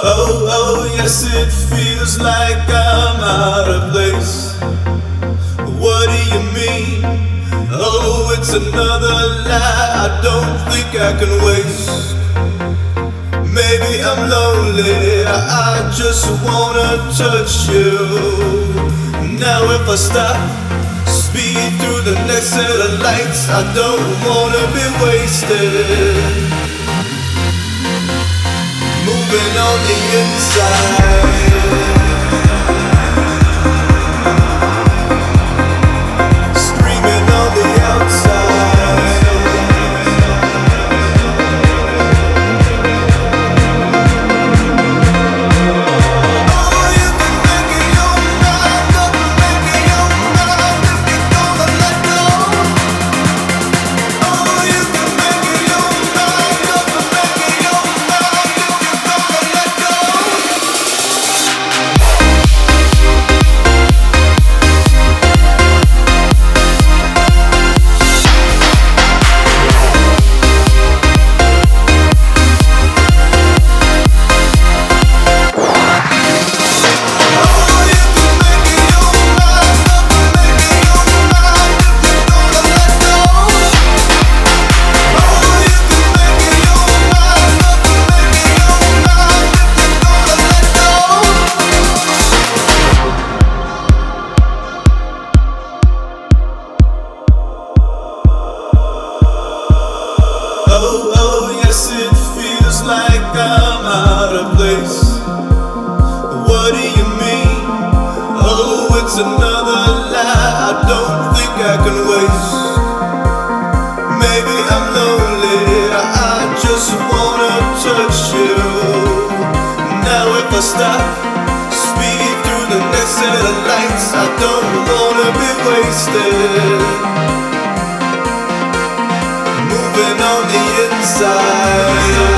Oh, oh, yes, it feels like I'm out of place. What do you mean? Oh, it's another lie I don't think I can waste. Maybe I'm lonely, I just wanna touch you. Now, if I stop, speed through the next set of lights, I don't wanna be wasted moving on the inside. Another lie I don't think I can waste. Maybe I'm lonely, I just wanna touch you. Now, if I stop, speed through the lights, I don't wanna be wasted moving on the inside.